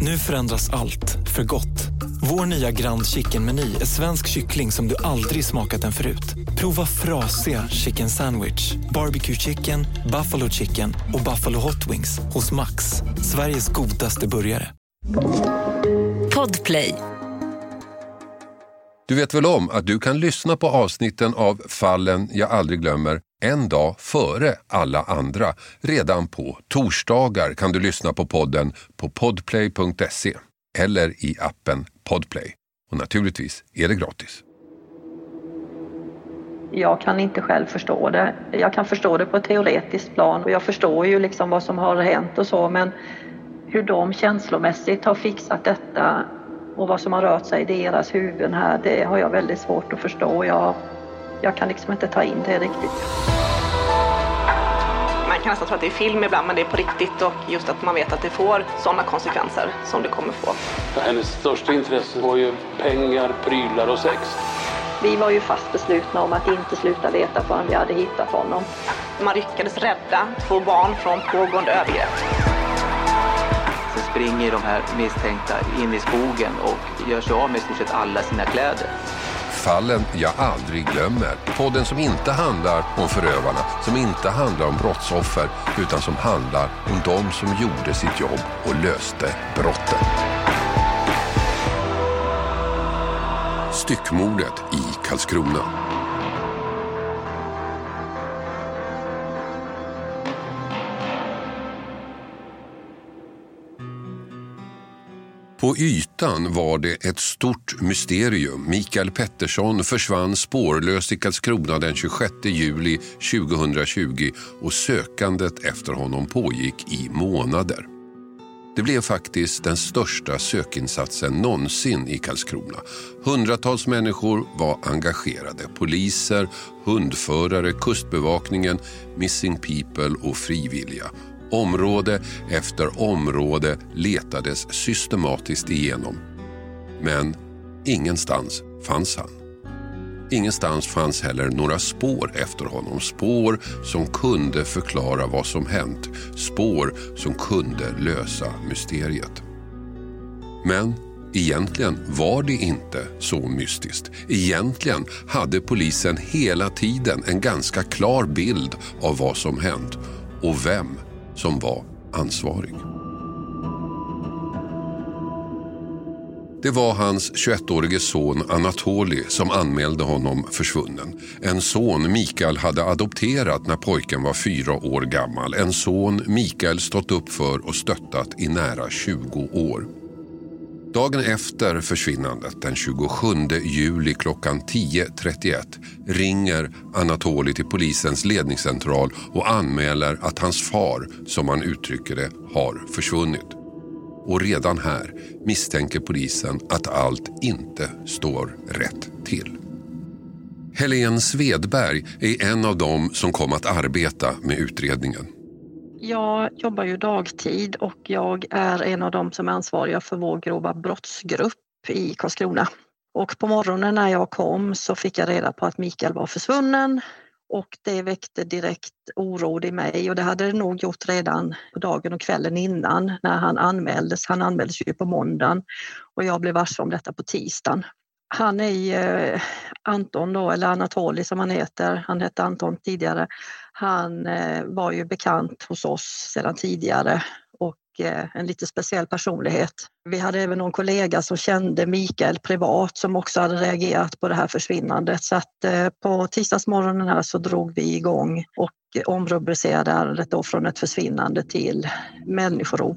Nu förändras allt, för gott. Vår nya Grand Chicken-meny är svensk kyckling som du aldrig smakat den förut. Prova frasiga chicken sandwich, barbecue chicken, buffalo chicken och buffalo hot wings hos Max. Sveriges godaste burgare. Podplay. Du vet väl om att du kan lyssna på avsnitten av Fallen jag aldrig glömmer en dag före alla andra. Redan på torsdagar kan du lyssna på podden på podplay.se eller i appen Podplay. Och naturligtvis är det gratis. Jag kan inte själv förstå det. Jag kan förstå det på ett teoretiskt plan och jag förstår ju liksom vad som har hänt och så men hur de känslomässigt har fixat detta och vad som har rört sig i deras huvuden här, det har jag väldigt svårt att förstå. Jag, jag kan liksom inte ta in det riktigt. Man kan nästan tro att det är film ibland, men det är på riktigt och just att man vet att det får sådana konsekvenser som det kommer få. Hennes största intresse var ju pengar, prylar och sex. Vi var ju fast beslutna om att inte sluta leta förrän vi hade hittat honom. Man lyckades rädda två barn från pågående övergrepp. Så springer de här misstänkta in i skogen och gör sig av med i stort sett alla sina kläder. Fallen jag aldrig glömmer. Podden som inte handlar om förövarna, som inte handlar om brottsoffer, utan som handlar om de som gjorde sitt jobb och löste brotten. Styckmordet i Karlskrona. På ytan var det ett stort mysterium. Mikael Pettersson försvann spårlöst i Karlskrona den 26 juli 2020 och sökandet efter honom pågick i månader. Det blev faktiskt den största sökinsatsen någonsin i Karlskrona. Hundratals människor var engagerade. Poliser, hundförare, kustbevakningen, Missing People och frivilliga. Område efter område letades systematiskt igenom. Men ingenstans fanns han. Ingenstans fanns heller några spår efter honom. Spår som kunde förklara vad som hänt. Spår som kunde lösa mysteriet. Men egentligen var det inte så mystiskt. Egentligen hade polisen hela tiden en ganska klar bild av vad som hänt och vem som var ansvarig. Det var hans 21-årige son Anatoli som anmälde honom försvunnen. En son Mikael hade adopterat när pojken var fyra år gammal. En son Mikael stått upp för och stöttat i nära 20 år. Dagen efter försvinnandet, den 27 juli klockan 10.31 ringer Anatoli till polisens ledningscentral och anmäler att hans far, som han uttrycker det, har försvunnit. Och redan här misstänker polisen att allt inte står rätt till. Helene Svedberg är en av dem som kom att arbeta med utredningen. Jag jobbar ju dagtid och jag är en av dem som är ansvariga för vår grova brottsgrupp i Karlskrona. Och på morgonen när jag kom så fick jag reda på att Mikael var försvunnen och det väckte direkt oro i mig och det hade det nog gjort redan på dagen och kvällen innan när han anmäldes. Han anmäldes ju på måndagen och jag blev varse om detta på tisdagen. Han är ju, eh, Anton då, eller Anatoli som han heter, han hette Anton tidigare. Han eh, var ju bekant hos oss sedan tidigare och eh, en lite speciell personlighet. Vi hade även någon kollega som kände Mikael privat som också hade reagerat på det här försvinnandet. Så att på tisdagsmorgonen här så drog vi igång och omrubricerade ärendet då från ett försvinnande till människorov.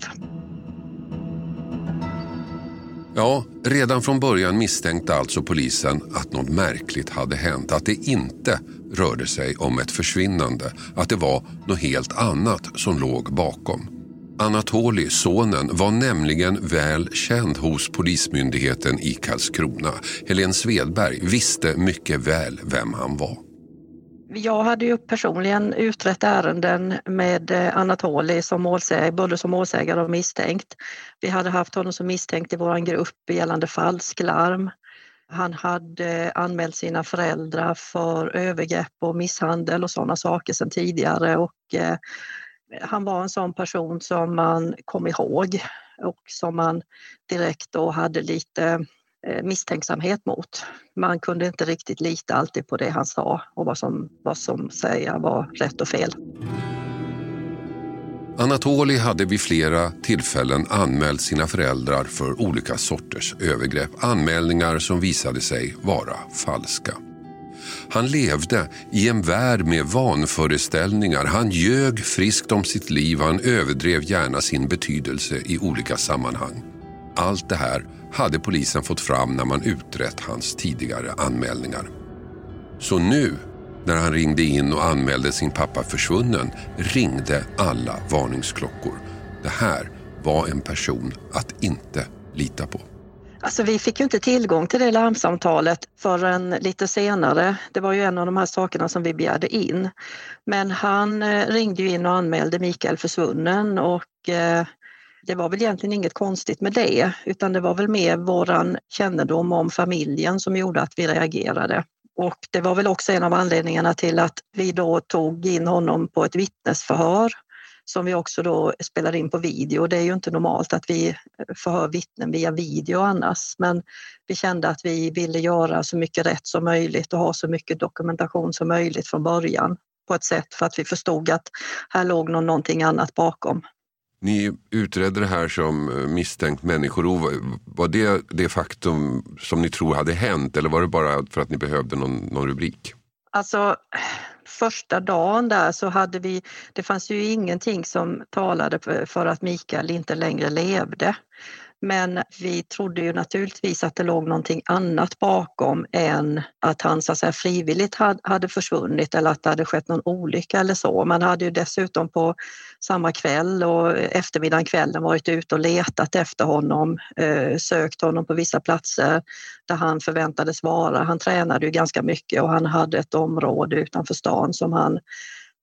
Ja, redan från början misstänkte alltså polisen att något märkligt hade hänt. Att det inte rörde sig om ett försvinnande. Att det var något helt annat som låg bakom. Anatoli, sonen, var nämligen väl känd hos Polismyndigheten i Karlskrona. Helene Svedberg visste mycket väl vem han var. Jag hade ju personligen utrett ärenden med eh, Anatoli som målsägare, både som målsägare och misstänkt. Vi hade haft honom som misstänkt i vår grupp gällande falsklarm. Han hade eh, anmält sina föräldrar för övergrepp och misshandel och sådana saker sedan tidigare och eh, han var en sån person som man kom ihåg. och som man direkt då hade lite Eh, misstänksamhet mot. Man kunde inte riktigt lita alltid på det han sa och vad som, vad som säga var rätt och fel. Anatoli hade vid flera tillfällen anmält sina föräldrar för olika sorters övergrepp. Anmälningar som visade sig vara falska. Han levde i en värld med vanföreställningar. Han ljög friskt om sitt liv. Han överdrev gärna sin betydelse i olika sammanhang. Allt det här hade polisen fått fram när man utrett hans tidigare anmälningar. Så nu när han ringde in och anmälde sin pappa försvunnen ringde alla varningsklockor. Det här var en person att inte lita på. Alltså vi fick ju inte tillgång till det larmsamtalet förrän lite senare. Det var ju en av de här sakerna som vi begärde in. Men han eh, ringde ju in och anmälde Mikael försvunnen och eh, det var väl egentligen inget konstigt med det utan det var väl mer våran kännedom om familjen som gjorde att vi reagerade. Och det var väl också en av anledningarna till att vi då tog in honom på ett vittnesförhör som vi också då spelar in på video. Det är ju inte normalt att vi förhör vittnen via video annars, men vi kände att vi ville göra så mycket rätt som möjligt och ha så mycket dokumentation som möjligt från början på ett sätt för att vi förstod att här låg någonting annat bakom. Ni utredde det här som eh, misstänkt människorov. Var det det faktum som ni tror hade hänt eller var det bara för att ni behövde någon, någon rubrik? Alltså första dagen där så hade vi, det fanns ju ingenting som talade för att Mikael inte längre levde. Men vi trodde ju naturligtvis att det låg någonting annat bakom än att han så att säga, frivilligt hade försvunnit eller att det hade skett någon olycka eller så. Man hade ju dessutom på samma kväll och eftermiddagen kvällen varit ute och letat efter honom, eh, sökt honom på vissa platser där han förväntades vara. Han tränade ju ganska mycket och han hade ett område utanför stan som han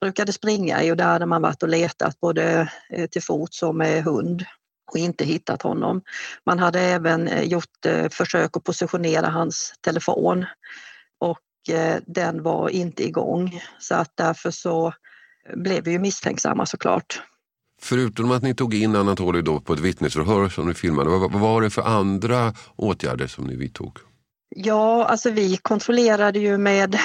brukade springa i och där hade man varit och letat både eh, till fots och med hund och inte hittat honom. Man hade även eh, gjort eh, försök att positionera hans telefon och eh, den var inte igång så att därför så blev vi ju misstänksamma såklart. Förutom att ni tog in Anatoly då på ett vittnesförhör som ni filmade, vad var det för andra åtgärder som ni vidtog? Ja, alltså vi kontrollerade ju med...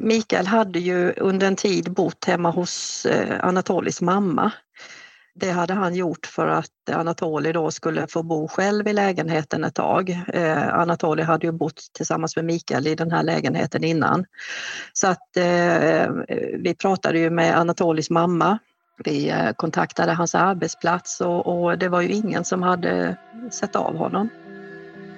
Mikael hade ju under en tid bott hemma hos Anatolis mamma det hade han gjort för att Anatoli då skulle få bo själv i lägenheten ett tag. Eh, Anatoli hade ju bott tillsammans med Mikael i den här lägenheten innan. Så att eh, vi pratade ju med Anatolis mamma. Vi eh, kontaktade hans arbetsplats och, och det var ju ingen som hade sett av honom.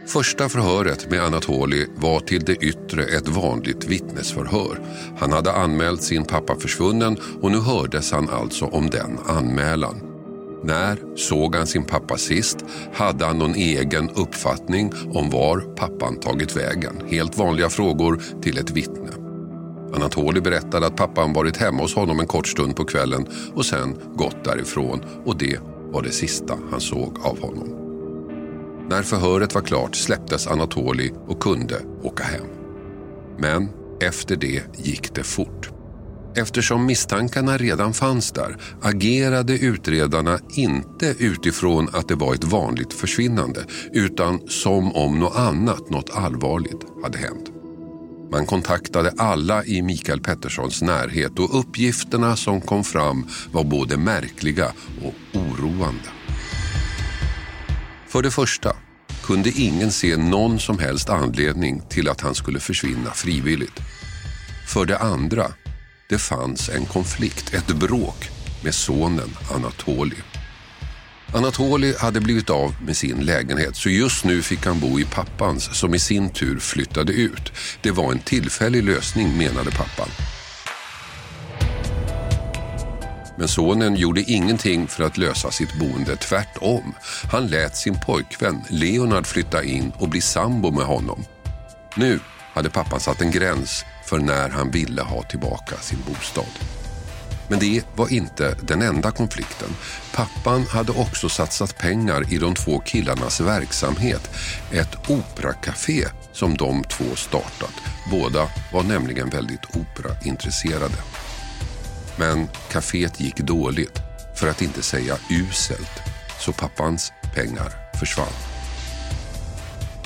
Första förhöret med Anatoli var till det yttre ett vanligt vittnesförhör. Han hade anmält sin pappa försvunnen och nu hördes han alltså om den anmälan. När såg han sin pappa sist? Hade han någon egen uppfattning om var pappan tagit vägen? Helt vanliga frågor till ett vittne. Anatoli berättade att pappan varit hemma hos honom en kort stund på kvällen och sen gått därifrån och det var det sista han såg av honom. När förhöret var klart släpptes Anatoli och kunde åka hem. Men efter det gick det fort. Eftersom misstankarna redan fanns där agerade utredarna inte utifrån att det var ett vanligt försvinnande utan som om något annat, något allvarligt, hade hänt. Man kontaktade alla i Mikael Petterssons närhet och uppgifterna som kom fram var både märkliga och oroande. För det första kunde ingen se någon som helst anledning till att han skulle försvinna frivilligt. För det andra det fanns en konflikt, ett bråk med sonen Anatoli. Anatoli hade blivit av med sin lägenhet så just nu fick han bo i pappans som i sin tur flyttade ut. Det var en tillfällig lösning menade pappan. Men sonen gjorde ingenting för att lösa sitt boende, tvärtom. Han lät sin pojkvän Leonard flytta in och bli sambo med honom. Nu hade pappan satt en gräns för när han ville ha tillbaka sin bostad. Men det var inte den enda konflikten. Pappan hade också satsat pengar i de två killarnas verksamhet. Ett operacafé som de två startat. Båda var nämligen väldigt operaintresserade. Men kaféet gick dåligt, för att inte säga uselt. Så pappans pengar försvann.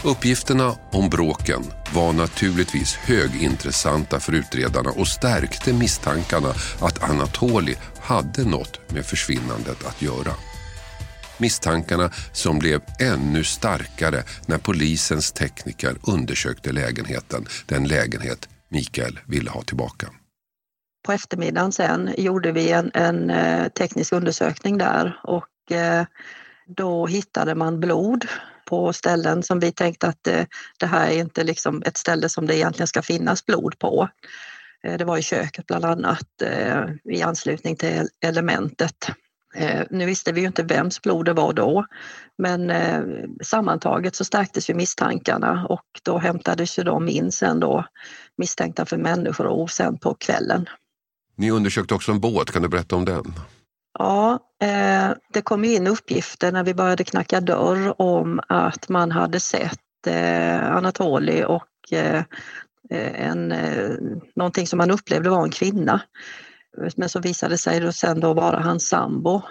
Uppgifterna om bråken var naturligtvis högintressanta för utredarna och stärkte misstankarna att Anatoli hade något med försvinnandet att göra. Misstankarna som blev ännu starkare när polisens tekniker undersökte lägenheten, den lägenhet Mikael ville ha tillbaka. På eftermiddagen sen gjorde vi en, en eh, teknisk undersökning där och eh, då hittade man blod på ställen som vi tänkte att eh, det här är inte liksom ett ställe som det egentligen ska finnas blod på. Det var i köket bland annat i anslutning till elementet. Nu visste vi ju inte vems blod det var då men sammantaget så stärktes ju misstankarna och då hämtades ju de in sen då misstänkta för människorov sen på kvällen. Ni undersökte också en båt, kan du berätta om den? Ja, eh, Eh, det kom in uppgifter när vi började knacka dörr om att man hade sett eh, Anatoli och eh, en, någonting som man upplevde var en kvinna. Men så visade sig sen då vara hans sambo.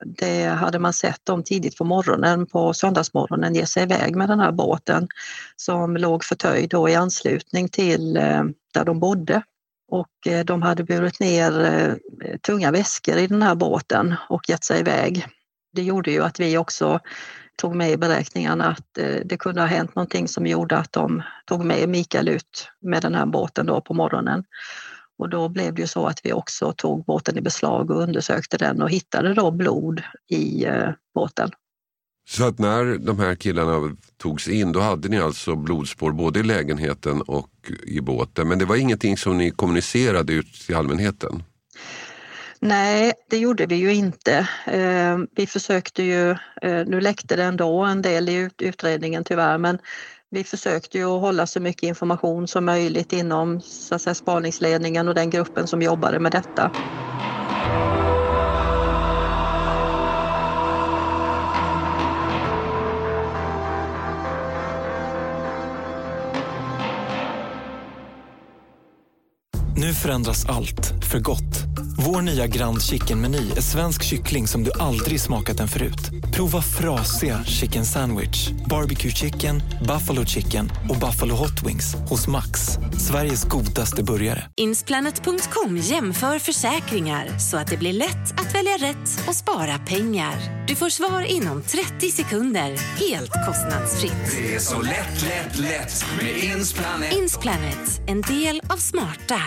Det hade man sett dem tidigt på morgonen, på söndagsmorgonen, ge sig iväg med den här båten som låg förtöjd då i anslutning till där de bodde och eh, de hade burit ner eh, tunga väskor i den här båten och gett sig iväg. Det gjorde ju att vi också tog med i beräkningarna att eh, det kunde ha hänt någonting som gjorde att de tog med Mikael ut med den här båten då på morgonen. Och då blev det ju så att vi också tog båten i beslag och undersökte den och hittade då blod i båten. Så att när de här killarna togs in då hade ni alltså blodspår både i lägenheten och i båten. Men det var ingenting som ni kommunicerade ut till allmänheten? Nej, det gjorde vi ju inte. Eh, vi försökte ju, eh, nu läckte det ändå en del i utredningen tyvärr, men vi försökte ju hålla så mycket information som möjligt inom så att säga, spaningsledningen och den gruppen som jobbade med detta. Förändras allt, för gott. Vår nya Grand Chicken-meny är svensk kyckling som du aldrig smakat den förut. Prova frasiga chicken sandwich, barbecue chicken, buffalo chicken och buffalo hot wings hos Max. Sveriges godaste burgare. Insplanet.com jämför försäkringar så att det blir lätt att välja rätt och spara pengar. Du får svar inom 30 sekunder, helt kostnadsfritt. Det är så lätt, lätt, lätt med Insplanet. Insplanet, en del av smarta.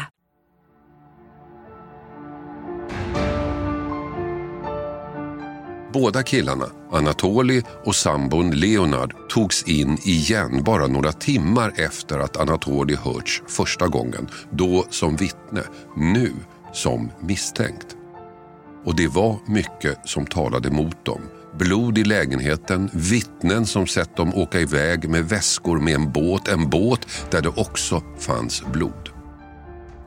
Båda killarna, Anatoli och sambon Leonard, togs in igen bara några timmar efter att Anatoli hörts första gången. Då som vittne, nu som misstänkt. Och det var mycket som talade mot dem. Blod i lägenheten, vittnen som sett dem åka iväg med väskor med en båt, en båt där det också fanns blod.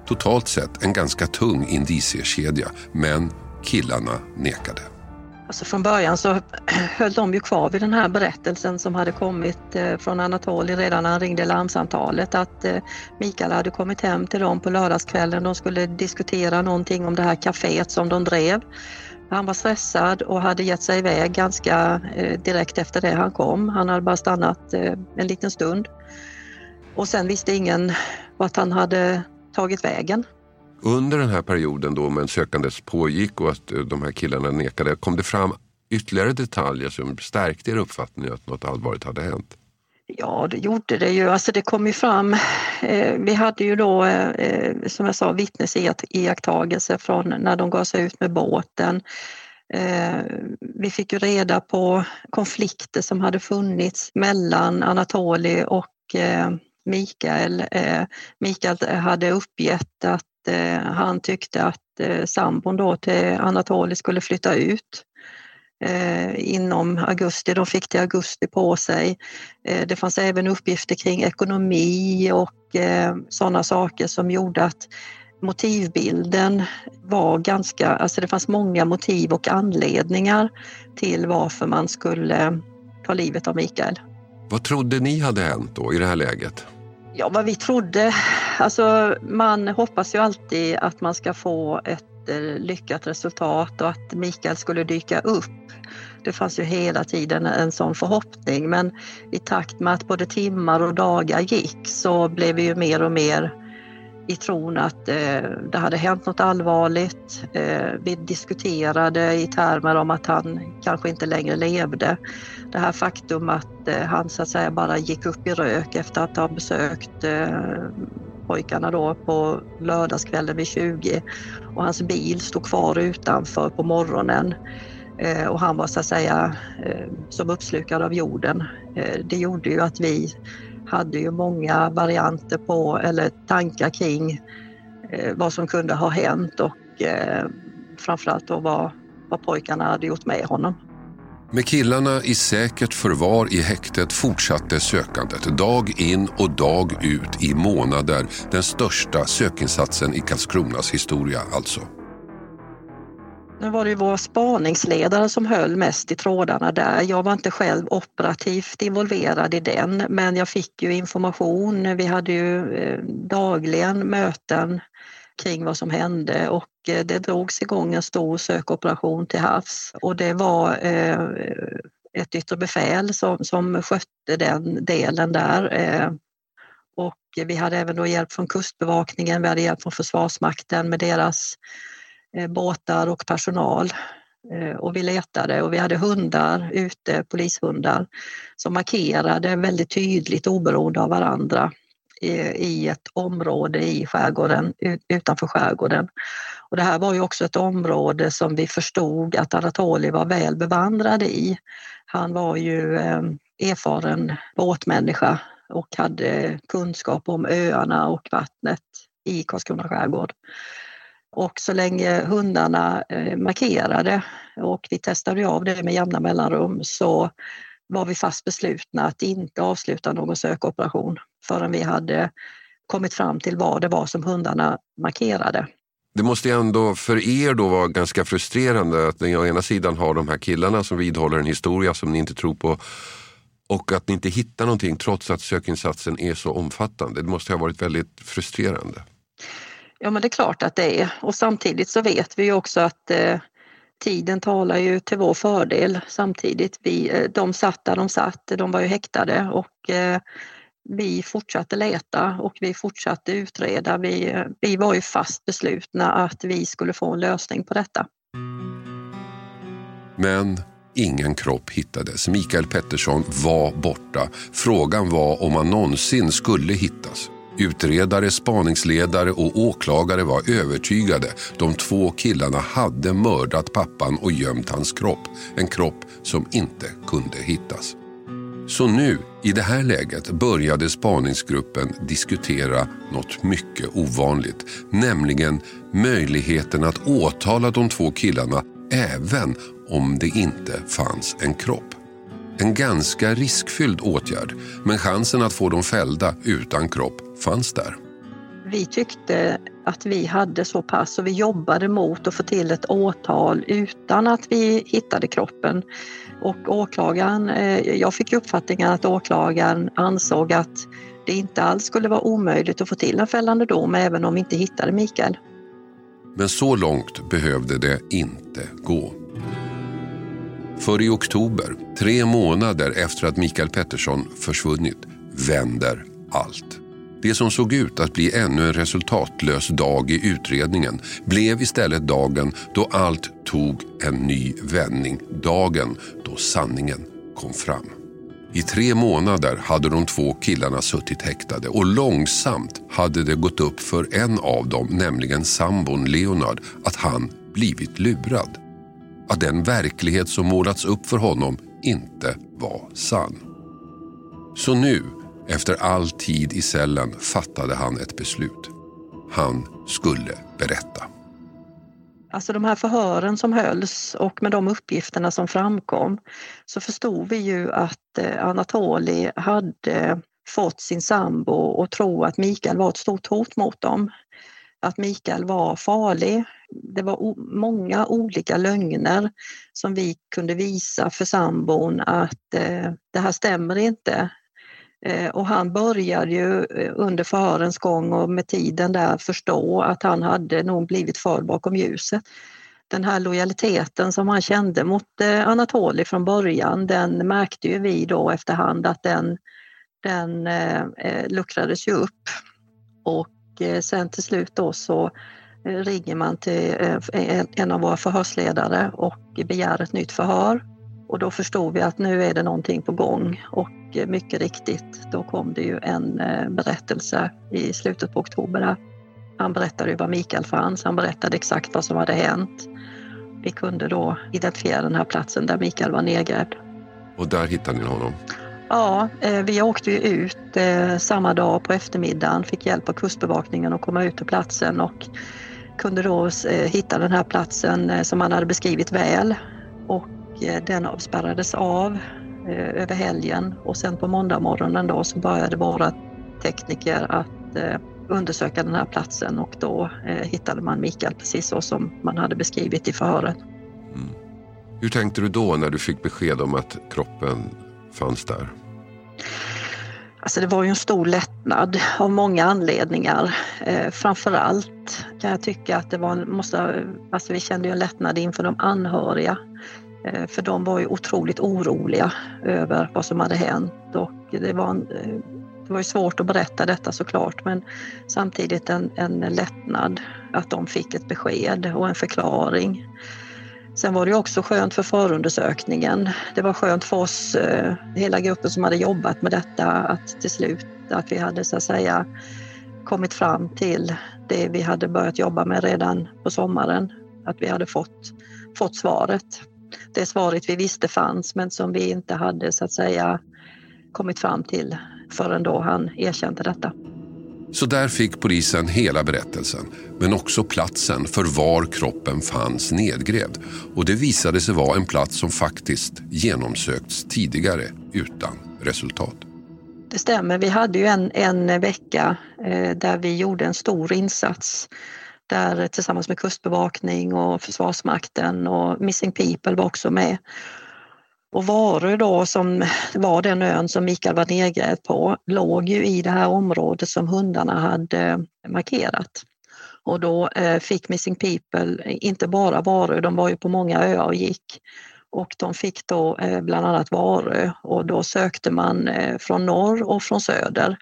Totalt sett en ganska tung indiciekedja, men killarna nekade. Alltså från början så höll de ju kvar vid den här berättelsen som hade kommit eh, från Anatoli redan när han ringde larmsamtalet att eh, Mikael hade kommit hem till dem på lördagskvällen. De skulle diskutera någonting om det här kaféet som de drev. Han var stressad och hade gett sig iväg ganska eh, direkt efter det han kom. Han hade bara stannat en liten stund. Och sen visste ingen vart han hade tagit vägen. Under den här perioden då men sökandet pågick och att eh, de här killarna nekade, kom det fram ytterligare detaljer som stärkte er uppfattning att något allvarligt hade hänt? Ja, det gjorde det ju. Alltså det kom ju fram. Eh, vi hade ju då, eh, som jag sa, vittnesiakttagelser från när de gav sig ut med båten. Eh, vi fick ju reda på konflikter som hade funnits mellan Anatoli och eh, Mikael. Eh, Mikael hade uppgett att Eh, han tyckte att eh, sambon då till Anatoliy skulle flytta ut eh, inom augusti. De fick till augusti på sig. Eh, det fanns även uppgifter kring ekonomi och eh, sådana saker som gjorde att motivbilden var ganska, alltså det fanns många motiv och anledningar till varför man skulle ta livet av Mikael. Vad trodde ni hade hänt då i det här läget? Ja, vad vi trodde. Alltså, man hoppas ju alltid att man ska få ett eh, lyckat resultat och att Mikael skulle dyka upp. Det fanns ju hela tiden en sån förhoppning men i takt med att både timmar och dagar gick så blev vi ju mer och mer i tron att eh, det hade hänt något allvarligt. Eh, vi diskuterade i termer om att han kanske inte längre levde. Det här faktum att eh, han så att säga bara gick upp i rök efter att ha besökt eh, pojkarna då på lördagskvällen vid 20 och hans bil stod kvar utanför på morgonen eh, och han var så att säga eh, som uppslukad av jorden. Eh, det gjorde ju att vi hade ju många varianter på eller tankar kring eh, vad som kunde ha hänt och eh, framförallt då vad, vad pojkarna hade gjort med honom. Med killarna i säkert förvar i häktet fortsatte sökandet dag in och dag ut i månader. Den största sökinsatsen i Karlskronas historia alltså. Nu var det ju våra spaningsledare som höll mest i trådarna där. Jag var inte själv operativt involverad i den men jag fick ju information. Vi hade ju eh, dagligen möten kring vad som hände och eh, det drogs igång en stor sökoperation till havs och det var eh, ett yttre befäl som, som skötte den delen där. Eh, och vi hade även då hjälp från Kustbevakningen, vi hade hjälp från Försvarsmakten med deras båtar och personal. Och vi letade och vi hade hundar ute, polishundar, som markerade väldigt tydligt oberoende av varandra i ett område i skärgården, utanför skärgården. Och det här var ju också ett område som vi förstod att Anatoli var väl bevandrad i. Han var ju ehm, erfaren båtmänniska och hade kunskap om öarna och vattnet i Karlskrona skärgård. Och så länge hundarna eh, markerade och vi testade av det med jämna mellanrum så var vi fast beslutna att inte avsluta någon sökoperation förrän vi hade kommit fram till vad det var som hundarna markerade. Det måste ju ändå för er då vara ganska frustrerande att ni å ena sidan har de här killarna som vidhåller en historia som ni inte tror på och att ni inte hittar någonting trots att sökinsatsen är så omfattande. Det måste ha varit väldigt frustrerande. Ja men det är klart att det är och samtidigt så vet vi ju också att eh, tiden talar ju till vår fördel samtidigt. Vi, eh, de satt där de satt, de var ju häktade och eh, vi fortsatte leta och vi fortsatte utreda. Vi, vi var ju fast beslutna att vi skulle få en lösning på detta. Men ingen kropp hittades. Mikael Pettersson var borta. Frågan var om han någonsin skulle hittas. Utredare, spaningsledare och åklagare var övertygade. De två killarna hade mördat pappan och gömt hans kropp. En kropp som inte kunde hittas. Så nu, i det här läget, började spaningsgruppen diskutera något mycket ovanligt. Nämligen möjligheten att åtala de två killarna även om det inte fanns en kropp. En ganska riskfylld åtgärd, men chansen att få dem fällda utan kropp fanns där. Vi tyckte att vi hade så pass och vi jobbade mot att få till ett åtal utan att vi hittade kroppen. Och åklagaren, eh, jag fick uppfattningen att åklagaren ansåg att det inte alls skulle vara omöjligt att få till en fällande dom även om vi inte hittade Mikael. Men så långt behövde det inte gå. För i oktober, tre månader efter att Mikael Pettersson försvunnit, vänder allt. Det som såg ut att bli ännu en resultatlös dag i utredningen blev istället dagen då allt tog en ny vändning. Dagen då sanningen kom fram. I tre månader hade de två killarna suttit häktade och långsamt hade det gått upp för en av dem, nämligen sambon Leonard, att han blivit lurad. Att den verklighet som målats upp för honom inte var sann. Så nu efter all tid i cellen fattade han ett beslut. Han skulle berätta. Alltså de här förhören som hölls och med de uppgifterna som framkom så förstod vi ju att eh, Anatoli hade fått sin sambo att tro att Mikael var ett stort hot mot dem. Att Mikael var farlig. Det var många olika lögner som vi kunde visa för sambon att eh, det här stämmer inte. Eh, och han började ju eh, under förhörens gång och med tiden där förstå att han hade nog blivit förd bakom ljuset. Den här lojaliteten som han kände mot eh, Anatoli från början, den märkte ju vi då efterhand att den, den eh, luckrades ju upp. Och eh, sen till slut då så ringer man till en av våra förhörsledare och begär ett nytt förhör. Och då förstod vi att nu är det någonting på gång och mycket riktigt, då kom det ju en eh, berättelse i slutet på oktober. Han berättade ju var Mikael fanns, han berättade exakt vad som hade hänt. Vi kunde då identifiera den här platsen där Mikael var nedgrävd. Och där hittade ni honom? Ja, eh, vi åkte ju ut eh, samma dag på eftermiddagen, fick hjälp av Kustbevakningen att komma ut till platsen och kunde då hitta den här platsen som han hade beskrivit väl. Och den avspärrades av Eh, över helgen och sen på måndag morgonen då så började våra tekniker att eh, undersöka den här platsen och då eh, hittade man Mikael precis så som man hade beskrivit i förhöret. Mm. Hur tänkte du då när du fick besked om att kroppen fanns där? Alltså det var ju en stor lättnad av många anledningar. Eh, framförallt kan jag tycka att det var, måste, alltså vi kände ju en lättnad inför de anhöriga. Eh, för de var ju otroligt oroliga över vad som hade hänt och det var, en, eh, det var ju svårt att berätta detta såklart men samtidigt en, en lättnad att de fick ett besked och en förklaring. Sen var det också skönt för förundersökningen. Det var skönt för oss, eh, hela gruppen som hade jobbat med detta, att till slut att vi hade så att säga kommit fram till det vi hade börjat jobba med redan på sommaren. Att vi hade fått, fått svaret det svaret vi visste fanns men som vi inte hade så att säga kommit fram till förrän då han erkände detta. Så där fick polisen hela berättelsen, men också platsen för var kroppen fanns nedgrävd. Och det visade sig vara en plats som faktiskt genomsökts tidigare utan resultat. Det stämmer, vi hade ju en, en vecka eh, där vi gjorde en stor insats där tillsammans med Kustbevakning och Försvarsmakten och Missing People var också med. Och Varö då som var den ön som Mikael var nedgrävd på låg ju i det här området som hundarna hade markerat. Och då eh, fick Missing People inte bara Varö, de var ju på många öar och gick. Och de fick då eh, bland annat Varö och då sökte man eh, från norr och från söder.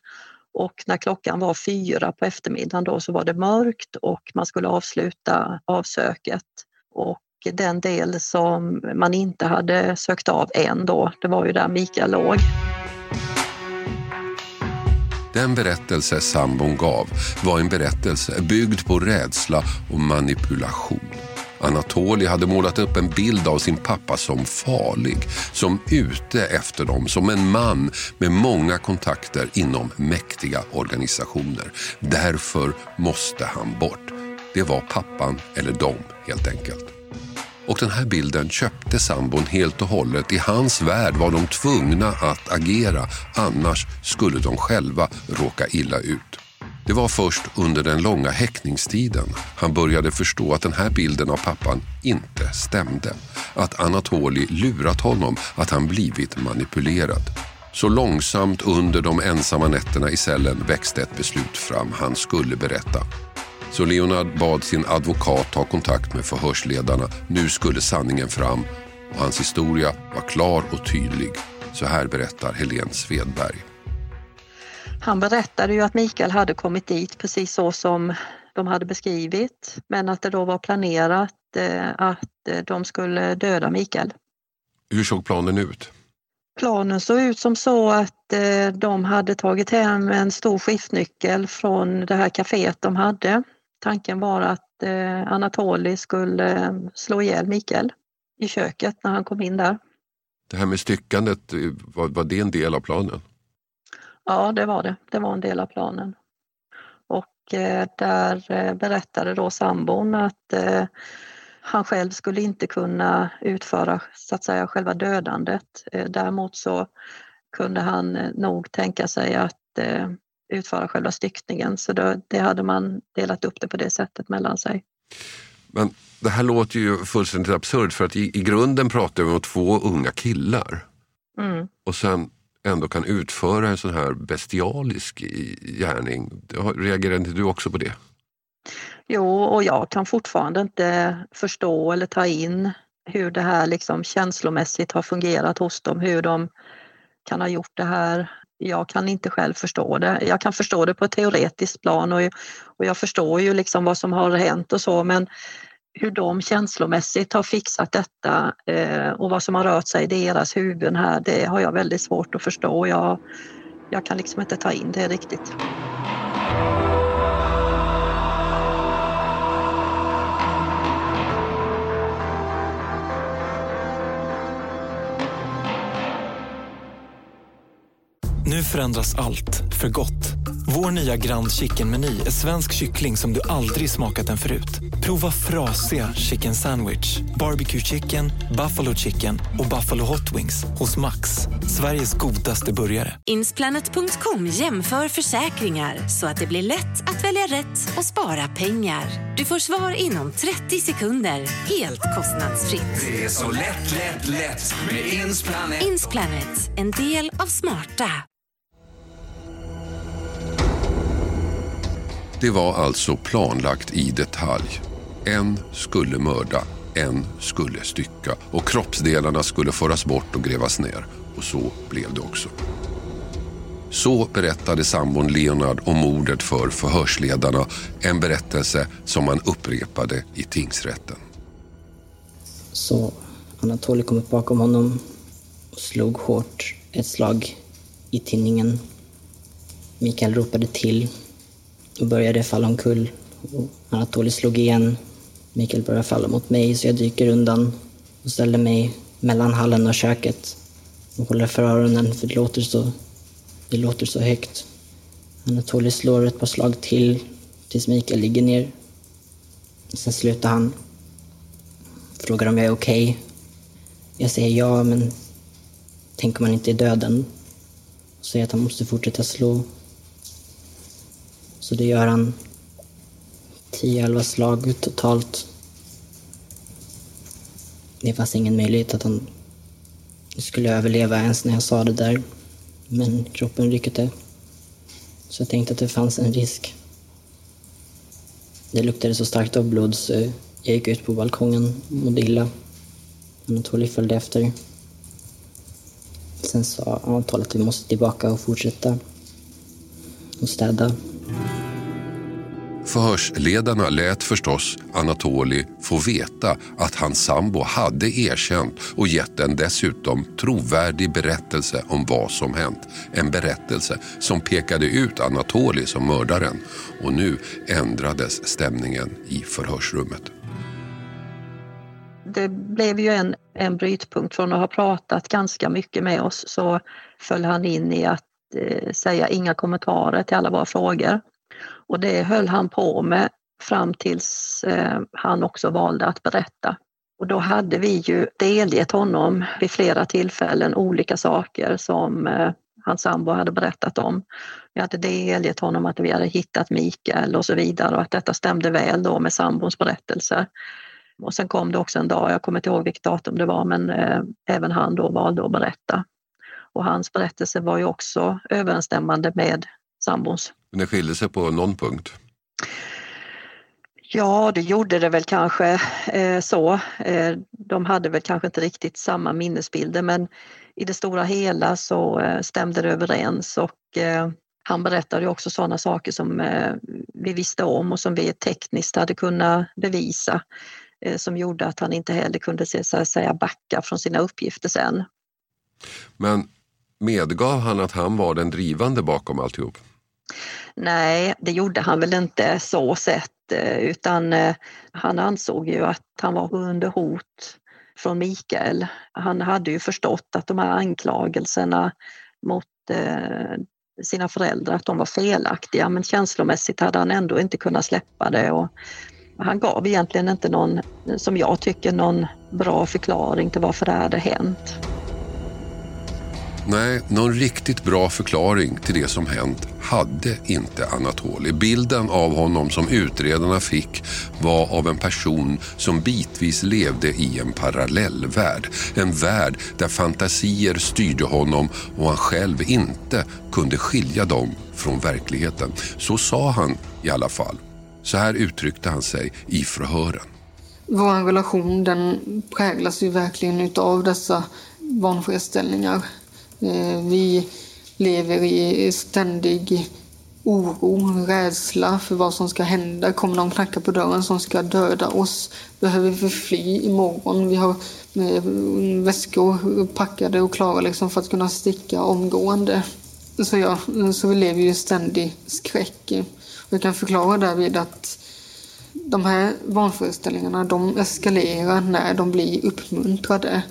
Och när klockan var fyra på eftermiddagen då så var det mörkt och man skulle avsluta avsöket. Och den del som man inte hade sökt av än då, det var ju där Mikael låg. Den berättelse sambon gav var en berättelse byggd på rädsla och manipulation. Anatoli hade målat upp en bild av sin pappa som farlig, som ute efter dem, som en man med många kontakter inom mäktiga organisationer. Därför måste han bort. Det var pappan eller dem helt enkelt. Och den här bilden köpte sambon helt och hållet. I hans värld var de tvungna att agera, annars skulle de själva råka illa ut. Det var först under den långa häktningstiden han började förstå att den här bilden av pappan inte stämde. Att Anatoli lurat honom, att han blivit manipulerad. Så långsamt under de ensamma nätterna i cellen växte ett beslut fram. Han skulle berätta. Så Leonard bad sin advokat ta kontakt med förhörsledarna. Nu skulle sanningen fram och hans historia var klar och tydlig. Så här berättar Helene Svedberg. Han berättade ju att Mikael hade kommit dit precis så som de hade beskrivit men att det då var planerat eh, att eh, de skulle döda Mikael. Hur såg planen ut? Planen såg ut som så att eh, de hade tagit hem en stor skiftnyckel från det här kaféet de hade. Tanken var att Anatoli skulle slå ihjäl Mikael i köket när han kom in där. Det här med styckandet, var, var det en del av planen? Ja, det var det. Det var en del av planen. Och eh, där eh, berättade då sambon att eh, han själv skulle inte kunna utföra så att säga själva dödandet. Däremot så kunde han nog tänka sig att utföra själva styckningen så då, det hade man delat upp det på det sättet mellan sig. Men det här låter ju fullständigt absurt för att i, i grunden pratar vi om två unga killar. Mm. Och sen ändå kan utföra en sån här bestialisk gärning. Reagerar inte du också på det? Jo, och jag kan fortfarande inte förstå eller ta in hur det här liksom känslomässigt har fungerat hos dem, hur de kan ha gjort det här. Jag kan inte själv förstå det. Jag kan förstå det på ett teoretiskt plan och, och jag förstår ju liksom vad som har hänt och så men hur de känslomässigt har fixat detta eh, och vad som har rört sig i deras huvuden här, det har jag väldigt svårt att förstå. Jag, jag kan liksom inte ta in det riktigt. Nu förändras allt, för gott. Vår nya Grand Chicken-meny är svensk kyckling som du aldrig smakat den förut. Prova frasiga chicken sandwich, barbecue chicken, buffalo chicken och buffalo hot wings hos Max. Sveriges godaste burgare. Insplanet.com jämför försäkringar så att det blir lätt att välja rätt och spara pengar. Du får svar inom 30 sekunder, helt kostnadsfritt. Det är så lätt, lätt, lätt med Insplanet. Insplanet, en del av smarta. Det var alltså planlagt i detalj. En skulle mörda, en skulle stycka och kroppsdelarna skulle föras bort och grävas ner. Och så blev det också. Så berättade sambon Leonard om mordet för förhörsledarna. En berättelse som han upprepade i tingsrätten. Så Anatoly kom upp bakom honom och slog hårt ett slag i tinningen. Mikael ropade till och började falla omkull. Anatoly slog igen. Mikael började falla mot mig så jag dyker undan och ställer mig mellan hallen och köket och håller för öronen för det låter så, det låter så högt. Anatoly slår ett par slag till tills Mikael ligger ner. Sen slutar han. Frågar om jag är okej. Okay. Jag säger ja, men tänk om han inte är döden. Och säger att han måste fortsätta slå. Så det gör han 10-11 slag totalt. Det fanns ingen möjlighet att han skulle överleva ens när jag sa det där. Men kroppen ryckte. Så jag tänkte att det fanns en risk. Det luktade så starkt av blod så jag gick ut på balkongen och mådde illa. Anatoly följde efter. Sen sa Anatoly att vi måste tillbaka och fortsätta och städa. Förhörsledarna lät förstås Anatoli få veta att hans sambo hade erkänt och gett en dessutom trovärdig berättelse om vad som hänt. En berättelse som pekade ut Anatoli som mördaren. Och nu ändrades stämningen i förhörsrummet. Det blev ju en, en brytpunkt från att ha pratat ganska mycket med oss så föll han in i att Eh, säga inga kommentarer till alla våra frågor. Och det höll han på med fram tills eh, han också valde att berätta. Och då hade vi ju delgett honom vid flera tillfällen olika saker som eh, hans sambo hade berättat om. Vi hade delgett honom att vi hade hittat Mikael och så vidare och att detta stämde väl då med sambons berättelser. Och sen kom det också en dag, jag kommer inte ihåg vilket datum det var, men även han då valde att berätta. Och hans berättelse var ju också överensstämmande med sambons. Men det skilde sig på någon punkt? Ja, det gjorde det väl kanske eh, så. Eh, de hade väl kanske inte riktigt samma minnesbilder men i det stora hela så eh, stämde det överens och eh, han berättade också sådana saker som eh, vi visste om och som vi tekniskt hade kunnat bevisa eh, som gjorde att han inte heller kunde så säga, backa från sina uppgifter sen. Men medgav han att han var den drivande bakom alltihop? Nej, det gjorde han väl inte så sett eh, utan eh, han ansåg ju att han var under hot från Mikael. Han hade ju förstått att de här anklagelserna mot eh, sina föräldrar, att de var felaktiga men känslomässigt hade han ändå inte kunnat släppa det. Och han gav egentligen inte någon, som jag tycker, någon bra förklaring till varför det hade hänt. Nej, någon riktigt bra förklaring till det som hänt hade inte Anatoli. Bilden av honom som utredarna fick var av en person som bitvis levde i en parallellvärld. En värld där fantasier styrde honom och han själv inte kunde skilja dem från verkligheten. Så sa han i alla fall. Så här uttryckte han sig i förhören. Vår relation den präglas ju verkligen utav dessa vanföreställningar. Eh, vi lever i ständig oro, rädsla för vad som ska hända. Kommer någon knacka på dörren som ska döda oss? Behöver vi fly imorgon? Vi har eh, väskor packade och klara liksom för att kunna sticka omgående. Så, ja, så vi lever i ständig skräck. Jag kan förklara därvid att de här vanföreställningarna de eskalerar när de blir uppmuntrade.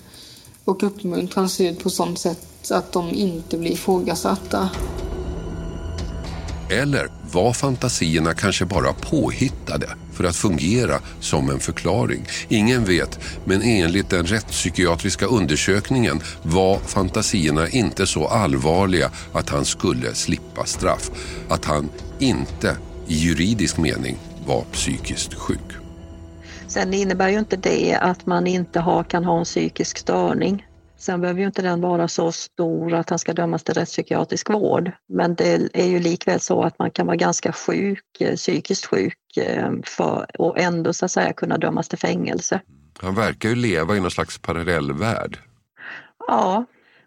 Och uppmuntran ser ut på sånt sätt att de inte blir ifrågasatta. Eller var fantasierna kanske bara påhittade för att fungera som en förklaring? Ingen vet, men enligt den rättspsykiatriska undersökningen var fantasierna inte så allvarliga att han skulle slippa straff. Att han inte i juridisk mening var psykiskt sjuk. Sen innebär ju inte det att man inte har, kan ha en psykisk störning. Sen behöver ju inte den vara så stor att han ska dömas till rättspsykiatrisk vård. Men det är ju likväl så att man kan vara ganska sjuk, eh, psykiskt sjuk eh, för, och ändå så att säga kunna dömas till fängelse. Han verkar ju leva i någon slags parallellvärld. Ja,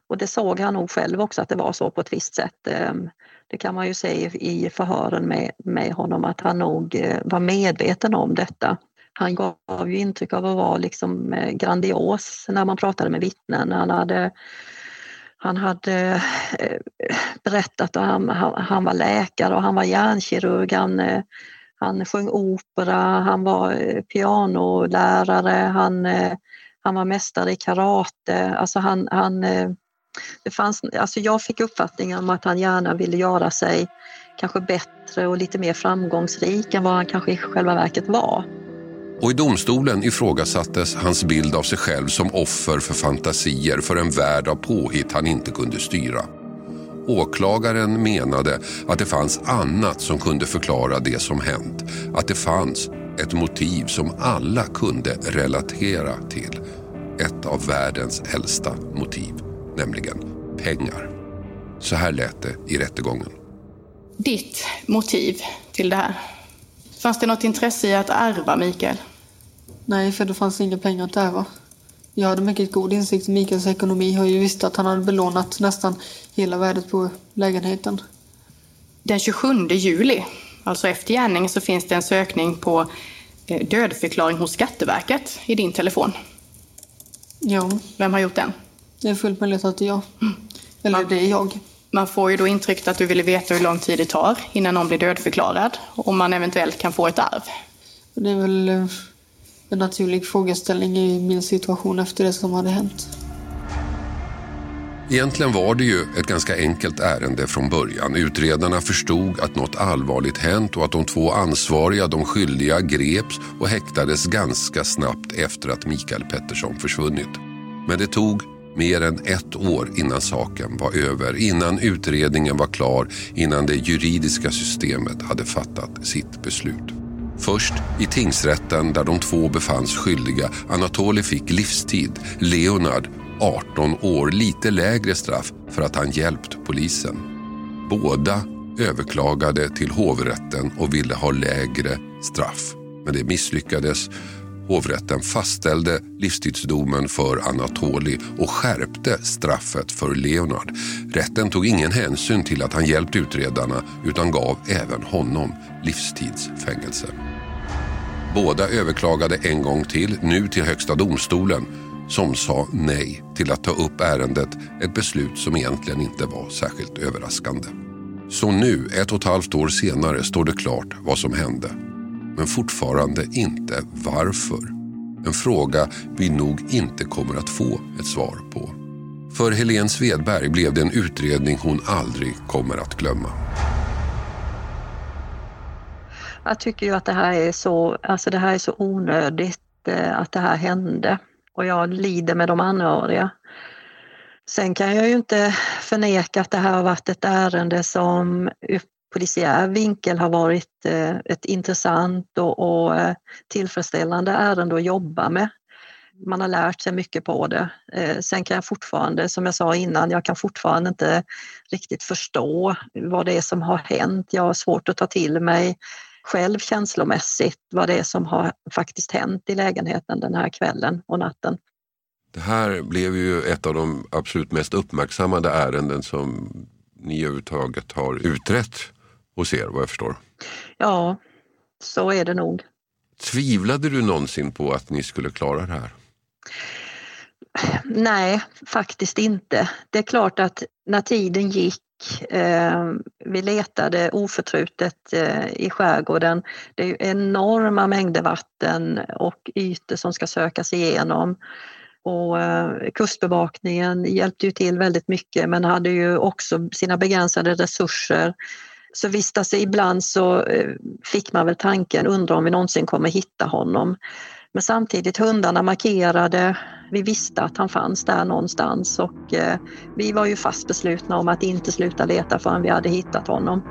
och det såg han nog själv också att det var så på ett visst sätt. Ehm, det kan man ju se i förhören med, med honom att han nog eh, var medveten om detta. Han gav ju intryck av att vara liksom eh, grandios när man pratade med vittnen. Han hade, han hade eh, berättat att han, han var läkare och han var hjärnkirurg. Han, eh, han sjöng opera, han var pianolärare, han, han var mästare i karate. Alltså han, han det fanns, alltså jag fick uppfattningen om att han gärna ville göra sig kanske bättre och lite mer framgångsrik än vad han kanske i själva verket var. Och i domstolen ifrågasattes hans bild av sig själv som offer för fantasier för en värld av påhitt han inte kunde styra. Åklagaren menade att det fanns annat som kunde förklara det som hänt. Att det fanns ett motiv som alla kunde relatera till. Ett av världens äldsta motiv nämligen pengar. Så här lät det i rättegången. Ditt motiv till det här? Fanns det något intresse i att ärva Mikael? Nej, för det fanns inga pengar att ärva. Jag hade mycket god insikt i Mikaels ekonomi och jag visste att han hade belånat nästan hela värdet på lägenheten. Den 27 juli, alltså efter gärning, så finns det en sökning på eh, dödförklaring hos Skatteverket i din telefon. Ja. Vem har gjort den? Det är fullt möjligt att det är jag. Eller man, det är jag. Man får ju då intrycket att du ville veta hur lång tid det tar innan någon blir dödförklarad. Om man eventuellt kan få ett arv. Det är väl eh, en naturlig frågeställning i min situation efter det som hade hänt. Egentligen var det ju ett ganska enkelt ärende från början. Utredarna förstod att något allvarligt hänt och att de två ansvariga, de skyldiga, greps och häktades ganska snabbt efter att Mikael Pettersson försvunnit. Men det tog mer än ett år innan saken var över, innan utredningen var klar, innan det juridiska systemet hade fattat sitt beslut. Först i tingsrätten där de två befanns skyldiga. Anatoli fick livstid, Leonard 18 år, lite lägre straff för att han hjälpt polisen. Båda överklagade till hovrätten och ville ha lägre straff. Men det misslyckades Hovrätten fastställde livstidsdomen för Anatoli och skärpte straffet för Leonard. Rätten tog ingen hänsyn till att han hjälpt utredarna utan gav även honom livstidsfängelse. Båda överklagade en gång till, nu till Högsta domstolen som sa nej till att ta upp ärendet, ett beslut som egentligen inte var särskilt överraskande. Så nu, ett och ett halvt år senare, står det klart vad som hände men fortfarande inte varför. En fråga vi nog inte kommer att få ett svar på. För Helene Svedberg blev det en utredning hon aldrig kommer att glömma. Jag tycker ju att det här är så, alltså det här är så onödigt eh, att det här hände och jag lider med de anhöriga. Sen kan jag ju inte förneka att det här har varit ett ärende som polisiär vinkel har varit eh, ett intressant och, och eh, tillfredsställande ärende att jobba med. Man har lärt sig mycket på det. Eh, sen kan jag fortfarande, som jag sa innan, jag kan fortfarande inte riktigt förstå vad det är som har hänt. Jag har svårt att ta till mig själv känslomässigt vad det är som har faktiskt hänt i lägenheten den här kvällen och natten. Det här blev ju ett av de absolut mest uppmärksammade ärenden som ni överhuvudtaget har utrett hos er vad jag förstår. Ja, så är det nog. Tvivlade du någonsin på att ni skulle klara det här? Nej, faktiskt inte. Det är klart att när tiden gick eh, vi letade oförtrutet eh, i skärgården. Det är enorma mängder vatten och ytor som ska sökas igenom. Och eh, Kustbevakningen hjälpte ju till väldigt mycket men hade ju också sina begränsade resurser. Så visst, alltså ibland så eh, fick man väl tanken, undrar om vi någonsin kommer hitta honom. Men samtidigt hundarna markerade, vi visste att han fanns där någonstans och eh, vi var ju fast beslutna om att inte sluta leta förrän vi hade hittat honom.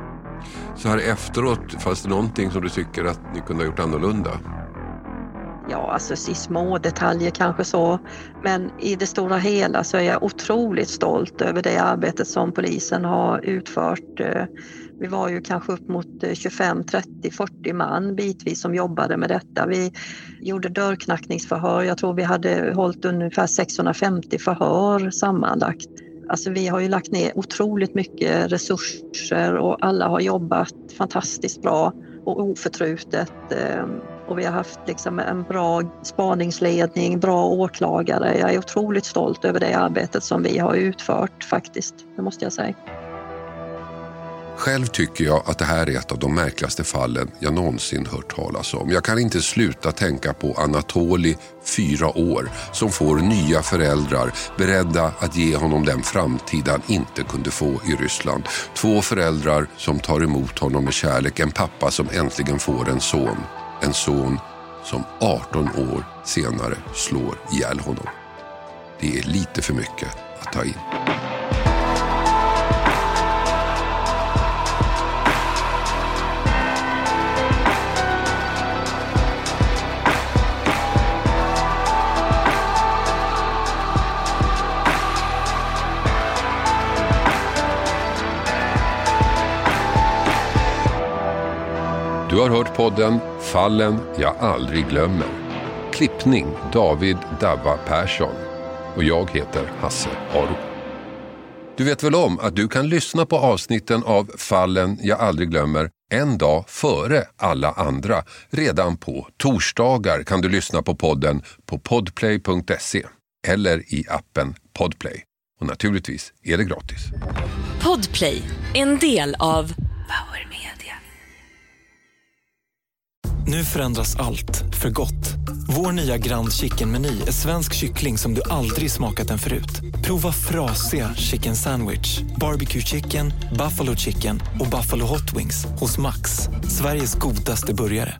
Så här efteråt, fanns det någonting som du tycker att ni kunde ha gjort annorlunda? Ja, alltså i små detaljer kanske så. Men i det stora hela så är jag otroligt stolt över det arbetet som polisen har utfört. Vi var ju kanske upp mot 25, 30, 40 man bitvis som jobbade med detta. Vi gjorde dörrknackningsförhör. Jag tror vi hade hållit ungefär 650 förhör sammanlagt. Alltså vi har ju lagt ner otroligt mycket resurser och alla har jobbat fantastiskt bra och oförtrutet. Eh, och vi har haft liksom en bra spaningsledning, bra åklagare. Jag är otroligt stolt över det arbetet som vi har utfört faktiskt, det måste jag säga. Själv tycker jag att det här är ett av de märkligaste fallen jag någonsin hört talas om. Jag kan inte sluta tänka på Anatoli, fyra år, som får nya föräldrar beredda att ge honom den framtid han inte kunde få i Ryssland. Två föräldrar som tar emot honom med kärlek. En pappa som äntligen får en son. En son som 18 år senare slår ihjäl honom. Det är lite för mycket att ta in. Har hört podden Fallen jag aldrig glömmer. Klippning David Davva Persson. Och jag heter Hasse Aro. Du vet väl om att du kan lyssna på avsnitten av Fallen jag aldrig glömmer en dag före alla andra. Redan på torsdagar kan du lyssna på podden på podplay.se eller i appen Podplay. Och naturligtvis är det gratis. Podplay, en del av Power Media. Nu förändras allt, för gott. Vår nya Grand Chicken-meny är svensk kyckling som du aldrig smakat den förut. Prova frasiga Chicken Sandwich, Barbecue Chicken, Buffalo Chicken och Buffalo Hot Wings hos Max. Sveriges godaste burgare.